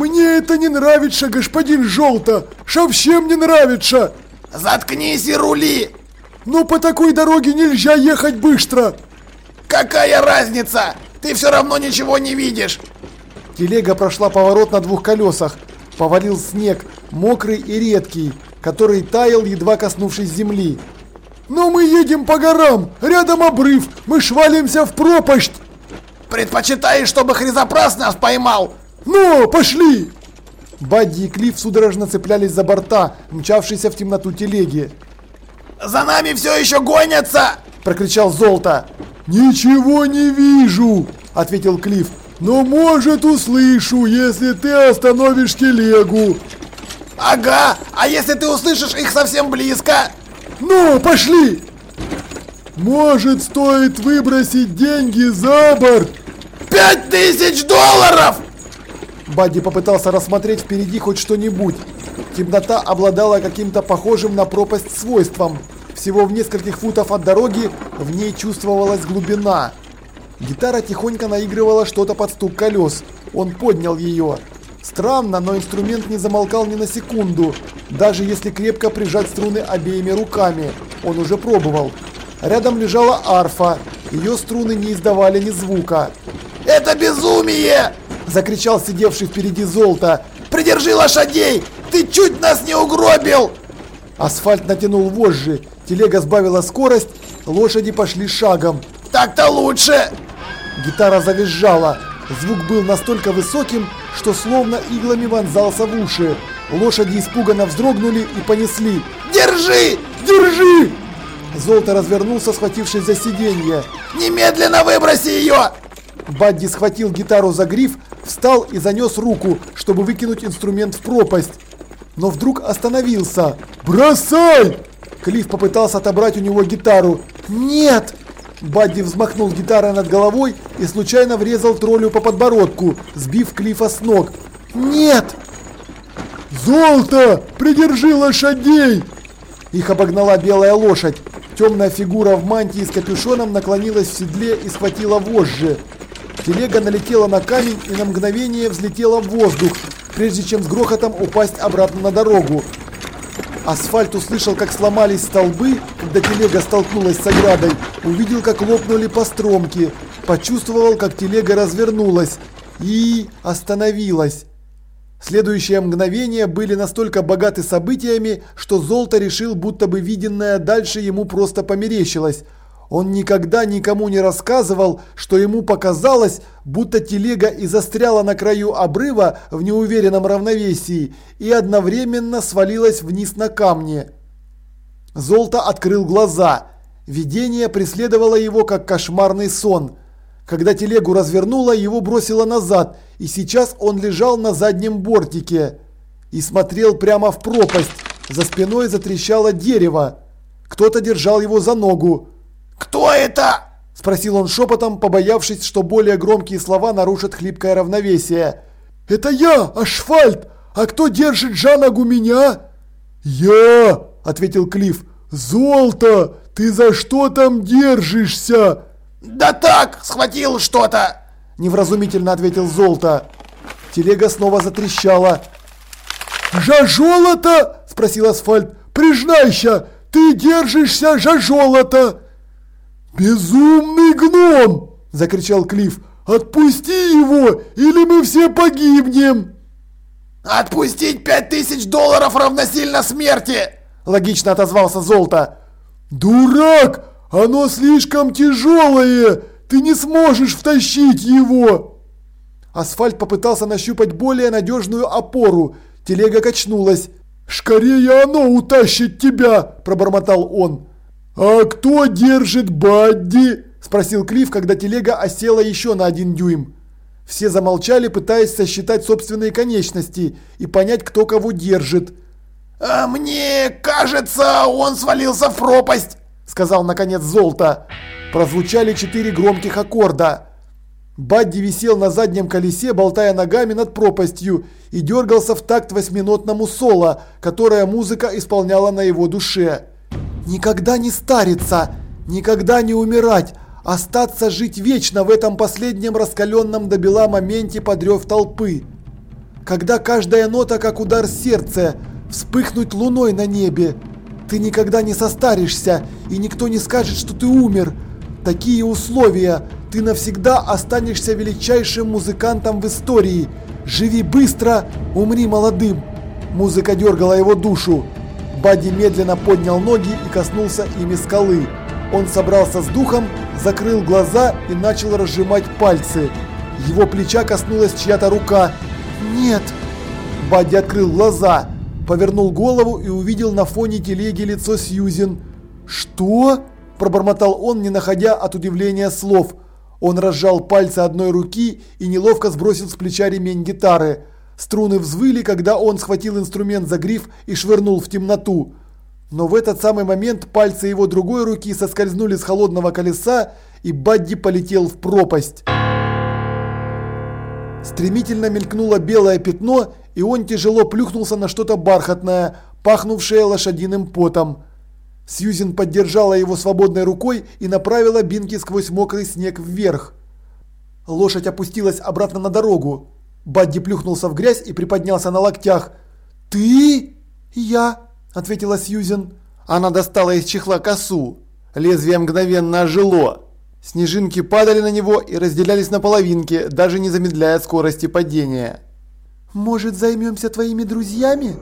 Мне это не нравится, господин Желто! Совсем не нравится! Заткнись и рули! Но по такой дороге нельзя ехать быстро! Какая разница? Ты все равно ничего не видишь! Телега прошла поворот на двух колесах. Повалил снег, мокрый и редкий, который таял, едва коснувшись земли. Но мы едем по горам, рядом обрыв, мы швалимся в пропасть. Предпочитаешь, чтобы Хризопрас нас поймал? Ну, пошли! Бадди и Клифф судорожно цеплялись за борта, мчавшиеся в темноту телеги. «За нами все еще гонятся!» – прокричал Золото. «Ничего не вижу!» – ответил Клифф. «Но может услышу, если ты остановишь телегу!» «Ага! А если ты услышишь их совсем близко?» «Ну, пошли!» «Может, стоит выбросить деньги за борт?» «Пять тысяч долларов!» Бадди попытался рассмотреть впереди хоть что-нибудь. Темнота обладала каким-то похожим на пропасть свойством. Всего в нескольких футов от дороги в ней чувствовалась глубина. Гитара тихонько наигрывала что-то под стук колес. Он поднял ее. Странно, но инструмент не замолкал ни на секунду, даже если крепко прижать струны обеими руками. Он уже пробовал. Рядом лежала арфа. Ее струны не издавали ни звука. «Это безумие!» – закричал сидевший впереди Золото. «Придержи лошадей! Ты чуть нас не угробил!» Асфальт натянул вожжи, телега сбавила скорость, лошади пошли шагом. «Так-то лучше!» Гитара завизжала. Звук был настолько высоким, что словно иглами вонзался в уши. Лошади испуганно вздрогнули и понесли. «Держи! Держи!» Золото развернулся, схватившись за сиденье. «Немедленно выброси ее!» Бадди схватил гитару за гриф, встал и занес руку, чтобы выкинуть инструмент в пропасть. Но вдруг остановился. «Бросай!» Клифф попытался отобрать у него гитару. «Нет!» Бадди взмахнул гитарой над головой и случайно врезал троллю по подбородку, сбив Клиффа с ног. «Нет!» «Золото! Придержи лошадей!» Их обогнала белая лошадь. Темная фигура в мантии с капюшоном наклонилась в седле и схватила вожжи. Телега налетела на камень и на мгновение взлетела в воздух, прежде чем с грохотом упасть обратно на дорогу. Асфальт услышал, как сломались столбы, когда телега столкнулась с оградой, увидел, как лопнули постромки, почувствовал, как телега развернулась и остановилась. Следующие мгновения были настолько богаты событиями, что Золото решил, будто бы виденное дальше ему просто померещилось. Он никогда никому не рассказывал, что ему показалось, будто телега и застряла на краю обрыва в неуверенном равновесии и одновременно свалилась вниз на камни. Золото открыл глаза. Видение преследовало его как кошмарный сон. Когда телегу развернуло, его бросило назад, и сейчас он лежал на заднем бортике и смотрел прямо в пропасть. За спиной затрещало дерево. Кто-то держал его за ногу. «Кто это?» – спросил он шепотом, побоявшись, что более громкие слова нарушат хлипкое равновесие. «Это я, Ашфальт! А кто держит за ногу меня?» «Я!» – ответил Клифф. «Золото! Ты за что там держишься?» «Да так, схватил что-то!» – невразумительно ответил Золото. Телега снова затрещала. «За золото?» – спросил Асфальт. «Признайся, ты держишься за золото!» «Безумный гном!» – закричал Клифф. «Отпусти его, или мы все погибнем!» «Отпустить пять тысяч долларов равносильно смерти!» – логично отозвался Золото. «Дурак! Оно слишком тяжелое! Ты не сможешь втащить его!» Асфальт попытался нащупать более надежную опору. Телега качнулась. «Скорее оно утащит тебя!» – пробормотал он. «А кто держит Бадди?» – спросил Клифф, когда телега осела еще на один дюйм. Все замолчали, пытаясь сосчитать собственные конечности и понять, кто кого держит. «А мне кажется, он свалился в пропасть», – сказал наконец Золото. Прозвучали четыре громких аккорда. Бадди висел на заднем колесе, болтая ногами над пропастью, и дергался в такт восьминотному соло, которое музыка исполняла на его душе. Никогда не стариться, никогда не умирать, остаться жить вечно в этом последнем раскаленном до бела моменте подрев толпы. когда каждая нота как удар сердца, вспыхнуть луной на небе. Ты никогда не состаришься, и никто не скажет, что ты умер. Такие условия, ты навсегда останешься величайшим музыкантом в истории. Живи быстро, умри молодым. Музыка дергала его душу. Бадди медленно поднял ноги и коснулся ими скалы. Он собрался с духом, закрыл глаза и начал разжимать пальцы. Его плеча коснулась чья-то рука. «Нет!» Бадди открыл глаза, повернул голову и увидел на фоне телеги лицо Сьюзен. «Что?» – пробормотал он, не находя от удивления слов. Он разжал пальцы одной руки и неловко сбросил с плеча ремень гитары. Струны взвыли, когда он схватил инструмент за гриф и швырнул в темноту. Но в этот самый момент пальцы его другой руки соскользнули с холодного колеса, и Бадди полетел в пропасть. Стремительно мелькнуло белое пятно, и он тяжело плюхнулся на что-то бархатное, пахнувшее лошадиным потом. Сьюзен поддержала его свободной рукой и направила бинки сквозь мокрый снег вверх. Лошадь опустилась обратно на дорогу. Бадди плюхнулся в грязь и приподнялся на локтях. «Ты?» «Я», – ответила Сьюзен. Она достала из чехла косу. Лезвие мгновенно ожило. Снежинки падали на него и разделялись на половинки, даже не замедляя скорости падения. «Может, займемся твоими друзьями?»